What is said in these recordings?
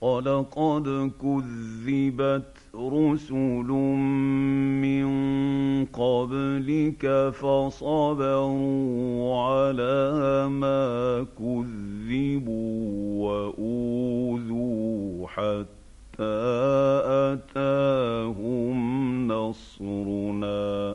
ولقد كذبت رسل من قبلك فصبروا على ما كذبوا واوذوا حتى اتاهم نصرنا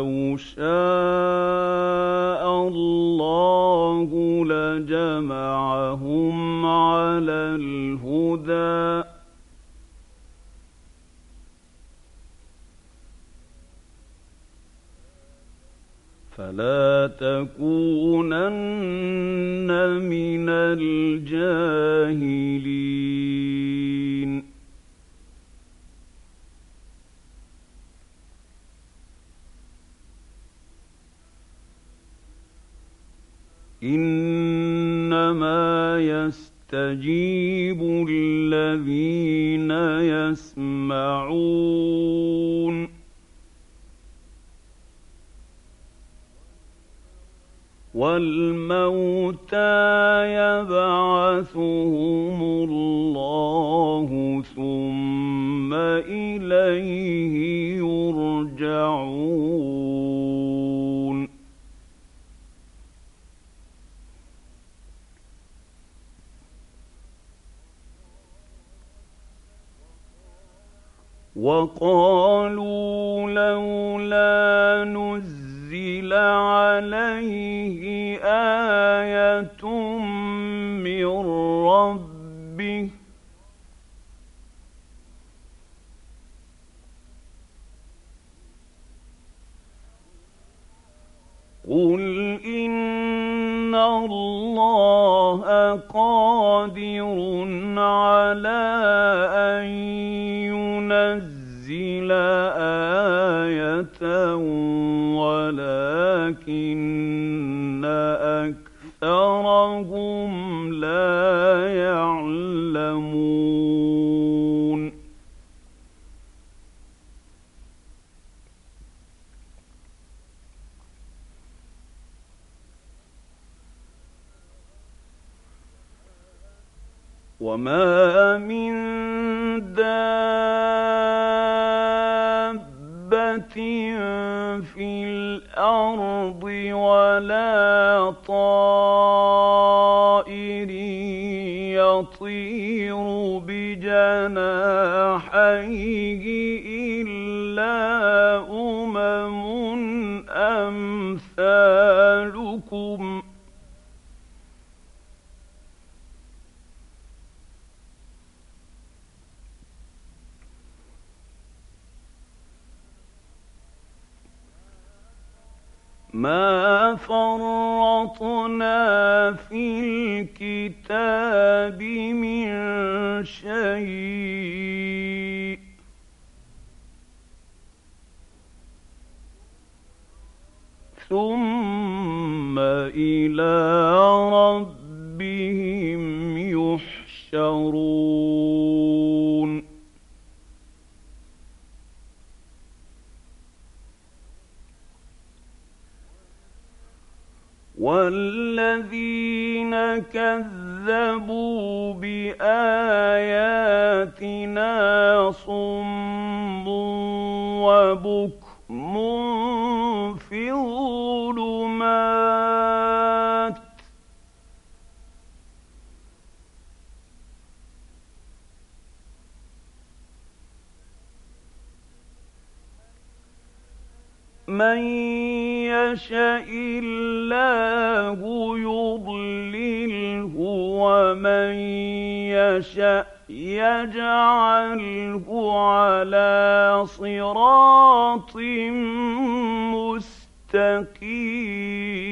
ولو شاء الله لجمعهم على الهدى. فلا تكونن من الجاهلين. إنما يستجيب الذين يسمعون. والموتى يبعثهم الله ثم اليه يرجعون. وقالوا لولا نزل عليه إيه اكثرهم يطير بجناحيه إلا أمم أمثالكم ۖ ما فرطنا في الكتاب من شيء ثم إلى ربهم يحشرون والذين كذبوا باياتنا صم وبكم في الظلمات من يشاء الله يضلله ومن يشاء يجعله على صراط مستقيم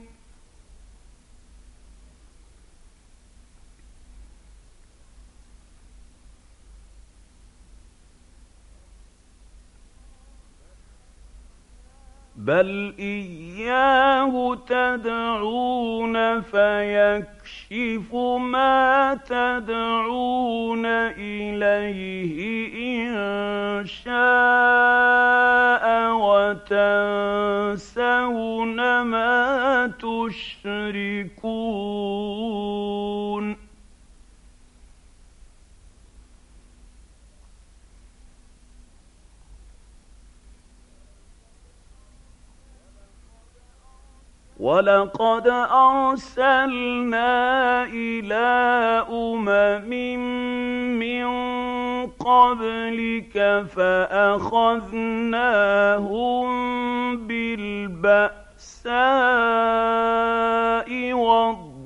بل إياه تدعون فيكشف ما تدعون إليه إن شاء وتنسون ما تشركون ولقد ارسلنا إلى امم من قبلك فاخذناهم بالباساء والضراء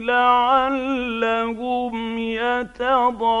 لعلهم يتضرعون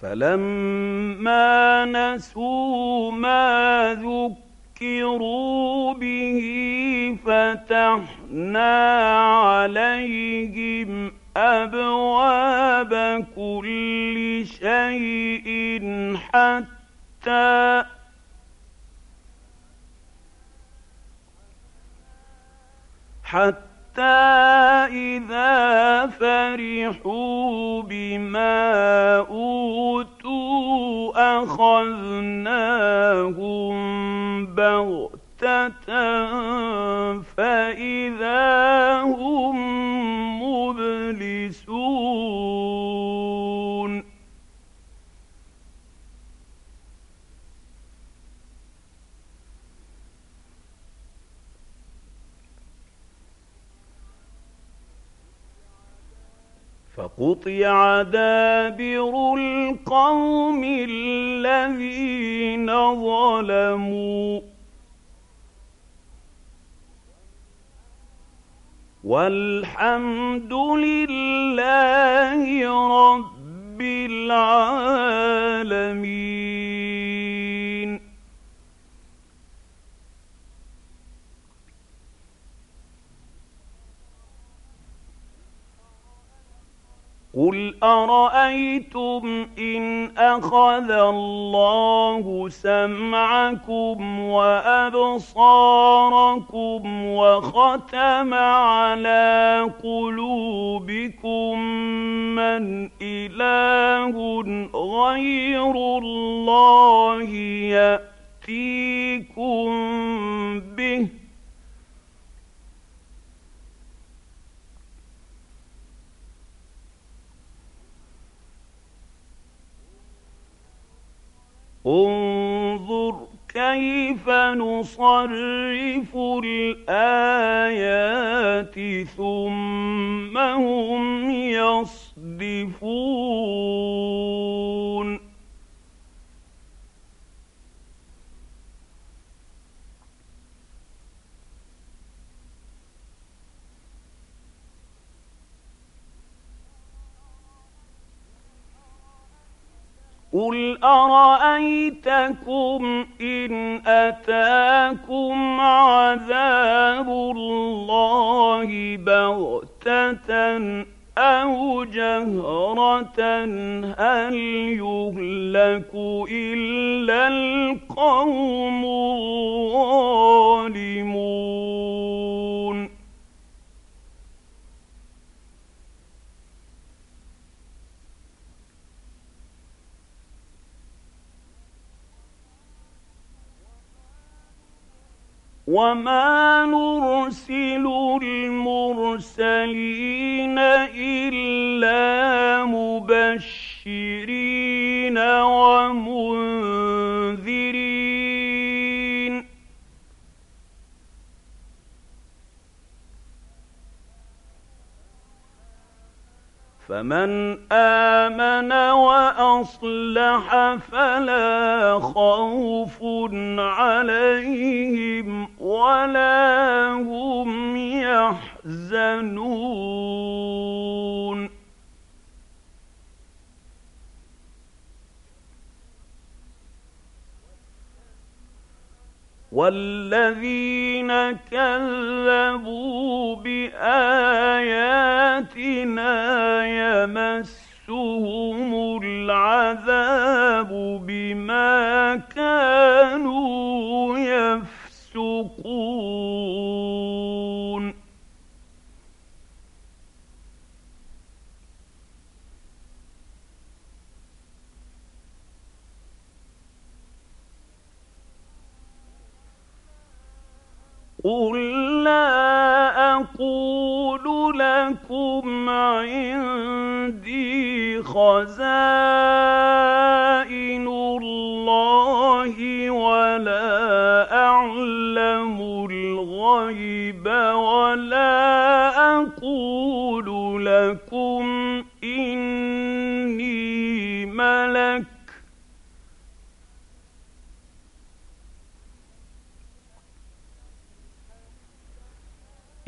فلما نسوا ما ذكروا به فتحنا عليهم أبواب كل شيء حتى حتى حتى إذا فرحوا بما أوتوا أخذناهم بغتة فإذا قطع دابر القوم الذين ظلموا والحمد لله رب العالمين قل ارايتم ان اخذ الله سمعكم وابصاركم وختم على قلوبكم من اله غير الله ياتيكم به انظر كيف نصرف الآيات ثم هم يصدفون قل ارايتكم ان اتاكم عذاب الله بغته أو جهره هل يهلك الا القوم الظالمون وما نرسل المرسلين الا مبشرين ومنذرين فمن آمن وأصلح فلا خوف عليهم ولا هم يحزنون. والذين كذبوا باياتنا يمسهم خزائن الله ولا أعلم الغيب ولا أقول لكم إني ملك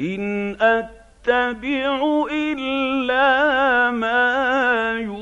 إن أتبع إلا ما يوحى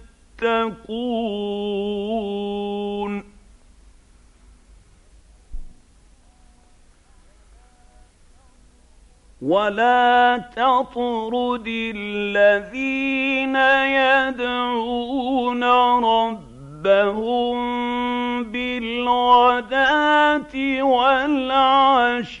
ولا تطرد الذين يدعون ربهم بالغداه والعشي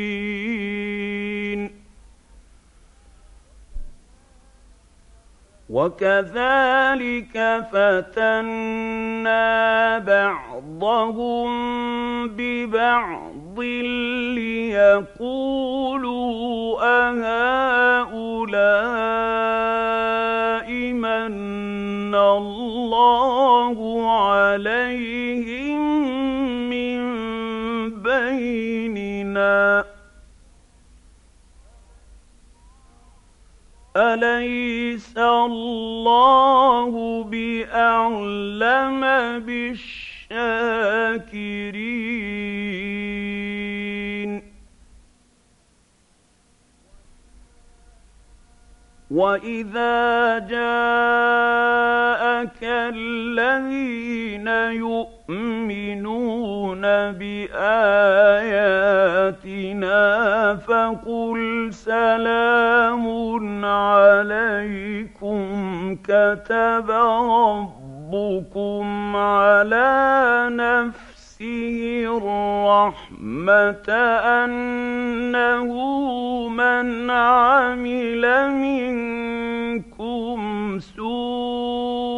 وكذلك فتنا بعضهم ببعض ليقولوا أهؤلاء من الله عليهم أليس الله بأعلم بالشاكرين؟ وإذا جاءك الذين يؤمنون بآياتنا فقل سلام عليكم كتب ربكم على نفسه الرحمة أنه من عمل منكم سوءا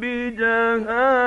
بجهالة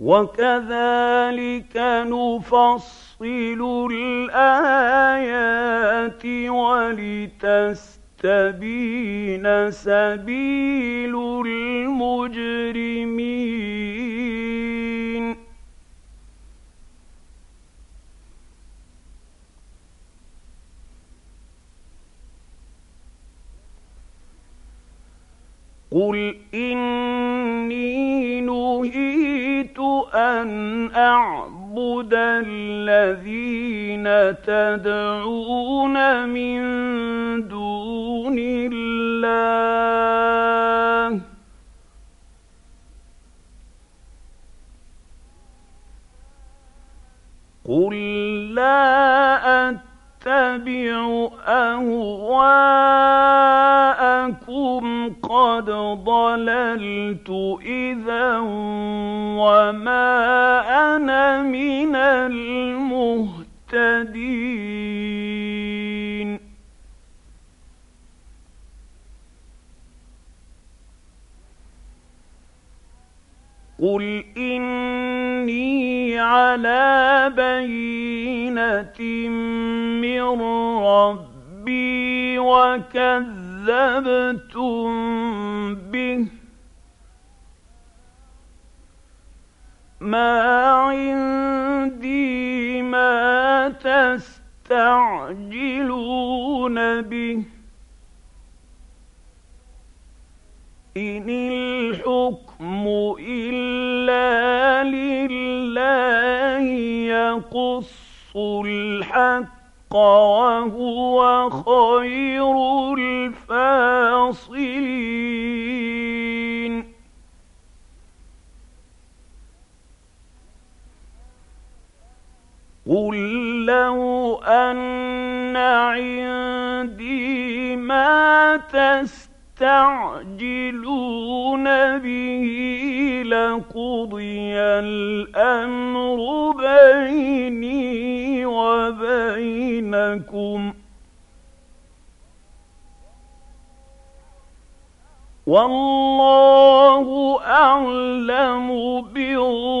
وكذلك نفصل الآيات ولتستبين سبيل المجرمين. قل إني أن أعبد الذين تدعون من دون الله قل لا أتبع أهواءكم قد ضللت إذا وما أنا من المهتدين. قل إني على بينة من ربي وكذبتم به ما عندي تستعجلون به إن الحكم إلا لله يقص الحق وهو خير الفاصلين. قل لو أن عندي ما تستطيع تستعجلون به لقضي الأمر بيني وبينكم. والله أعلم بالظالمين.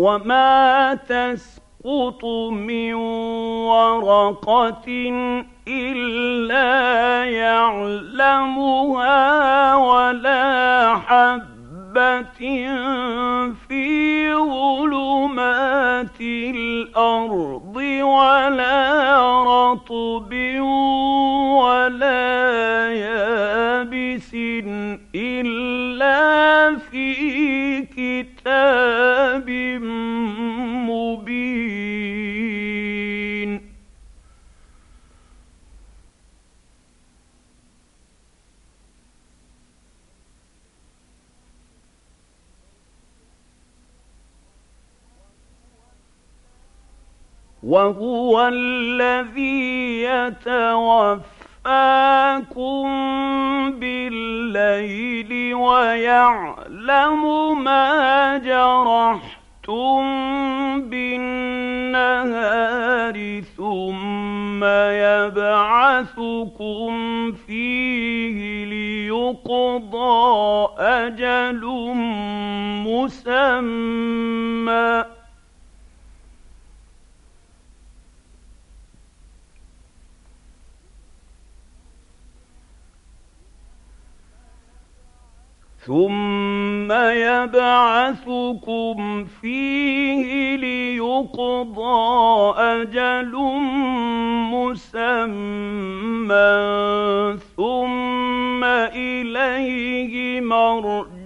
وما تسقط من ورقة إلا يعلمها ولا حبة في ظلمات الأرض ولا رطب ولا يابس إلا في كتاب مبين. وهو الذي يتوفى يَتَوَفَّاكُم بِاللَّيْلِ وَيَعْلَمُ مَا جَرَحْتُم بِالنَّهَارِ ثُمَّ يَبْعَثُكُمْ فِيهِ لِيُقْضَىٰ أَجَلٌ مُّسَمًّى. ثم يبعثكم فيه ليقضى أجل مسمى ثم اليه مرجعكم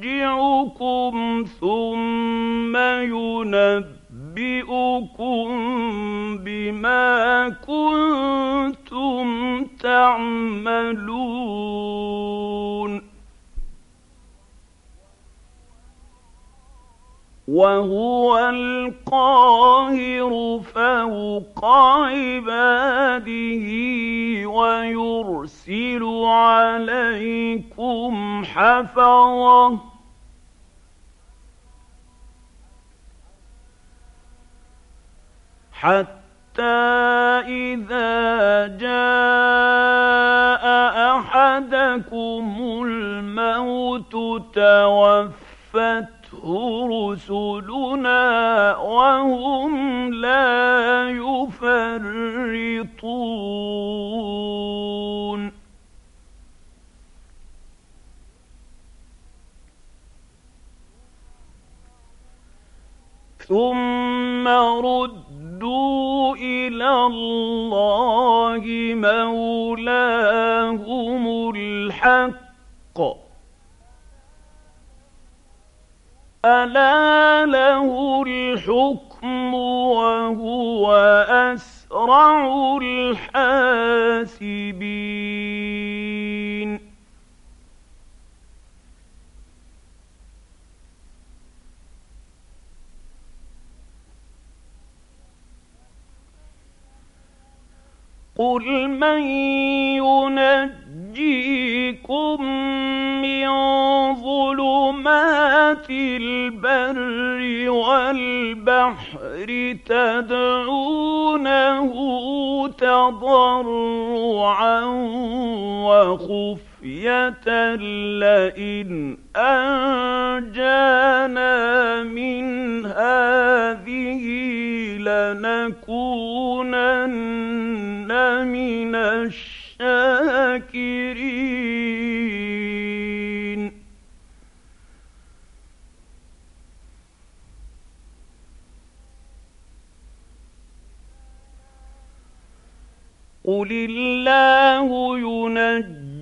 ثم ينبئكم بما كنتم تعملون وهو القاهر فوق عباده ويرسل عليكم حفظه. حتى إذا جاء أحدكم الموت توفت رسلنا وهم لا يفرطون. ثم ردوا إلى الله مولاهم الحق. ألا له الحكم وهو أسرع الحاسبين. قل من ظلمات البر والبحر تدعونه تضرعا وخفية لئن أنجانا من هذه لنكونن من الشاكرين. قل الله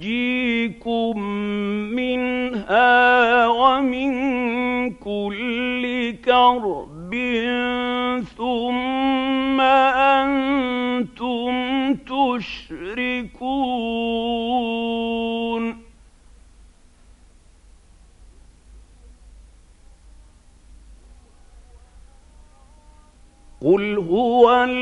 ينجيكم منها ومن كل كرب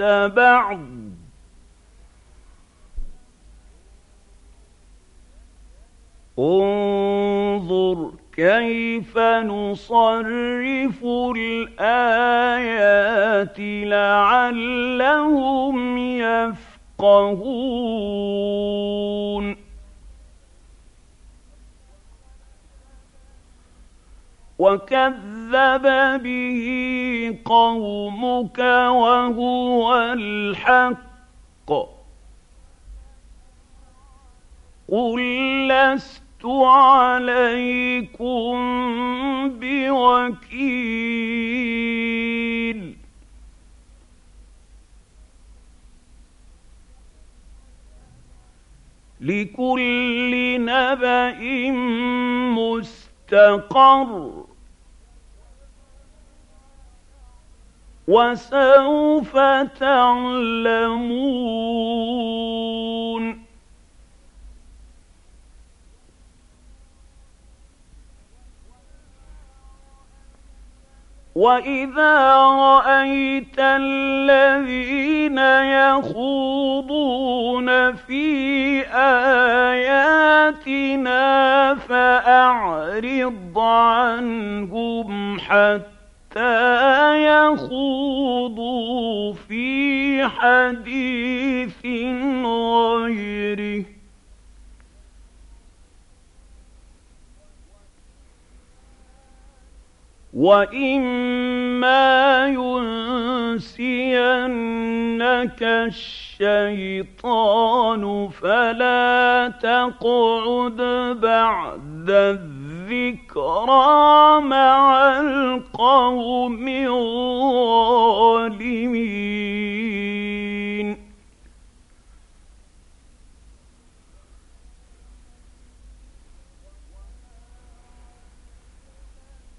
بأس بعض. انظر كيف نصرف الآيات لعلهم يفقهون. وكذب به قومك وهو الحق قل لست عليكم بوكيل لكل نبأ مستقر وسوف تعلمون. وإذا رأيت الذين يخوضون في آياتنا فأعرض عنهم حتى يخوضوا في حديث غيره. واما ينسينك الشيطان فلا تقعد بعد الذكرى مع القوم الظالمين.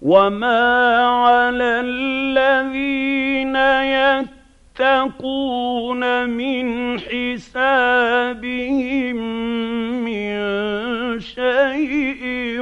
وما على الذين يتقون من حسابهم من شيء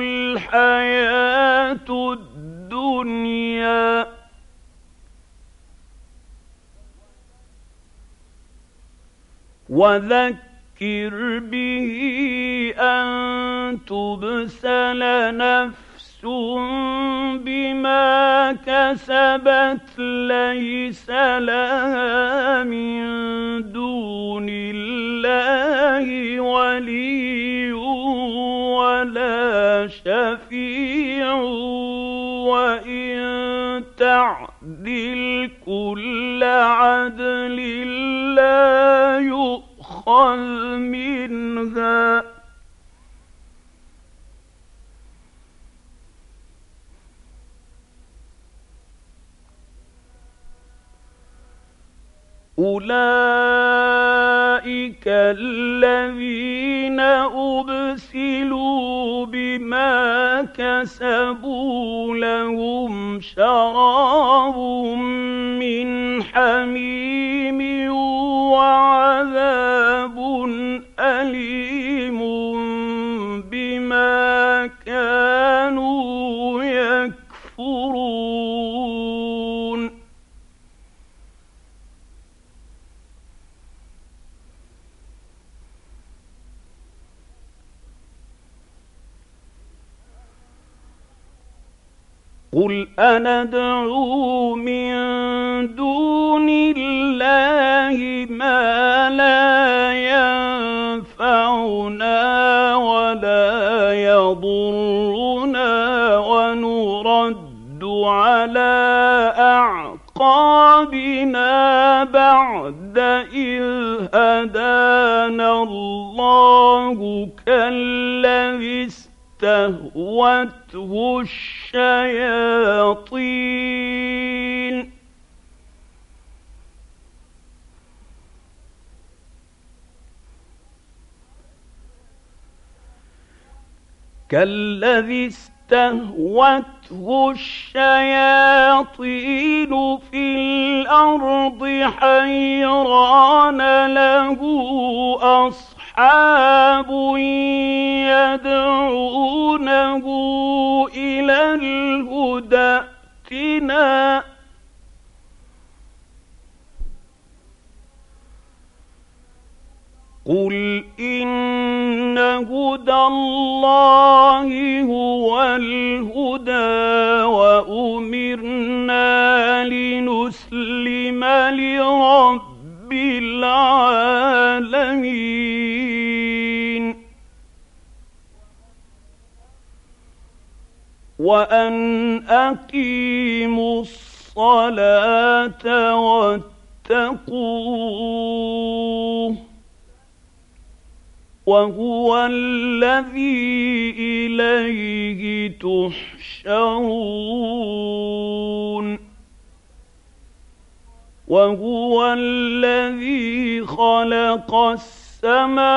الحياة الدنيا. وذكر به أن تبسل نفس بما كسبت ليس لها من دون الله ولي ولا شفيع وإن تعدل كل عدل لا يؤخذ منها. أولئك الذين أبسلوا كسبوا لهم شراب من حميم بعد إذ هدانا الله كالذي استهوته الشياطين. كالذي استهوته الشياطين في الأرض حيران له أصحاب يدعونه إلى الهدى قل إن هدى الله هو الهدى وأمرنا لنسلم لرب العالمين وأن أقيموا الصلاة واتقوه وهو الذي إليه تحشرون. وهو الذي خلق السماوات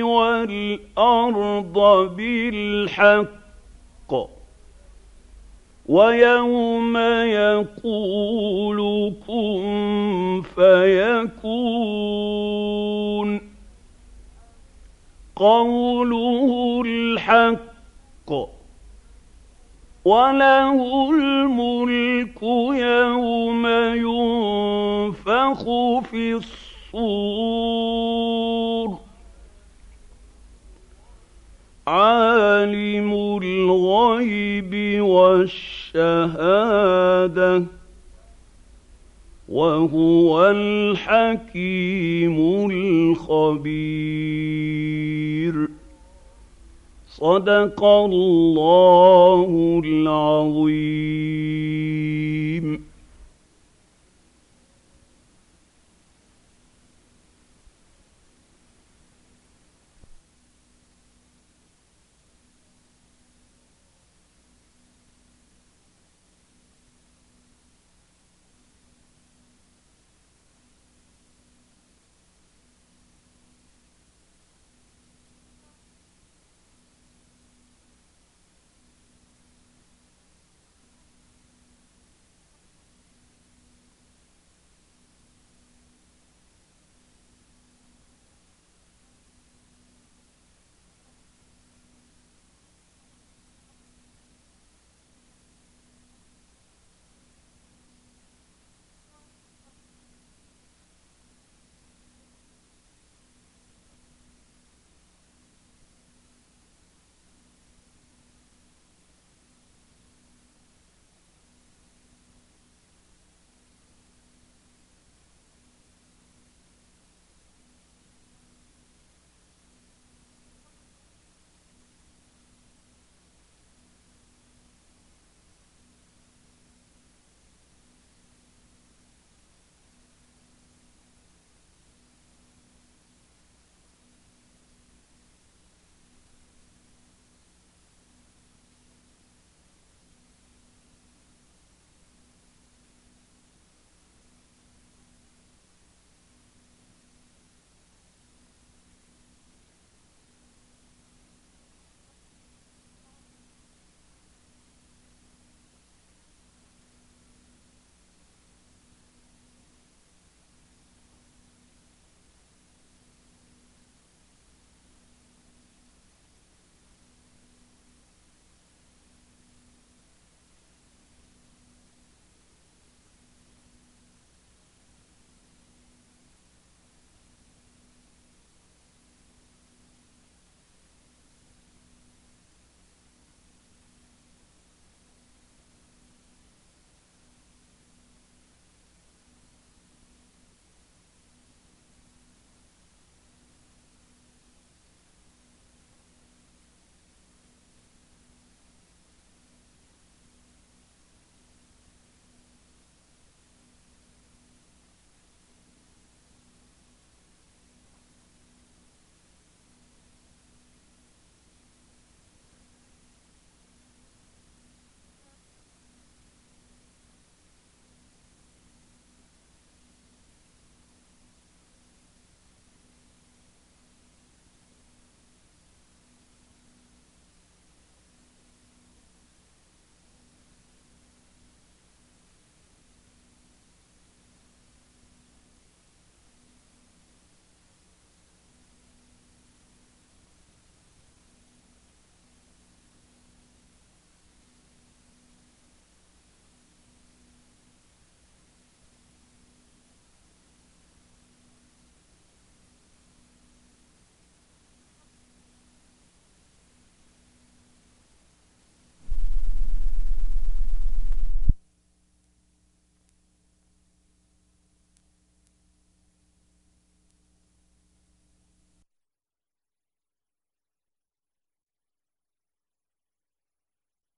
والأرض بالحق. ويوم يقول كن فيكون. قوله الحق وله الملك يوم ينفخ في الصور. عالم الغيب والشهادة. وهو الحكيم الخبير. صدق الله العظيم.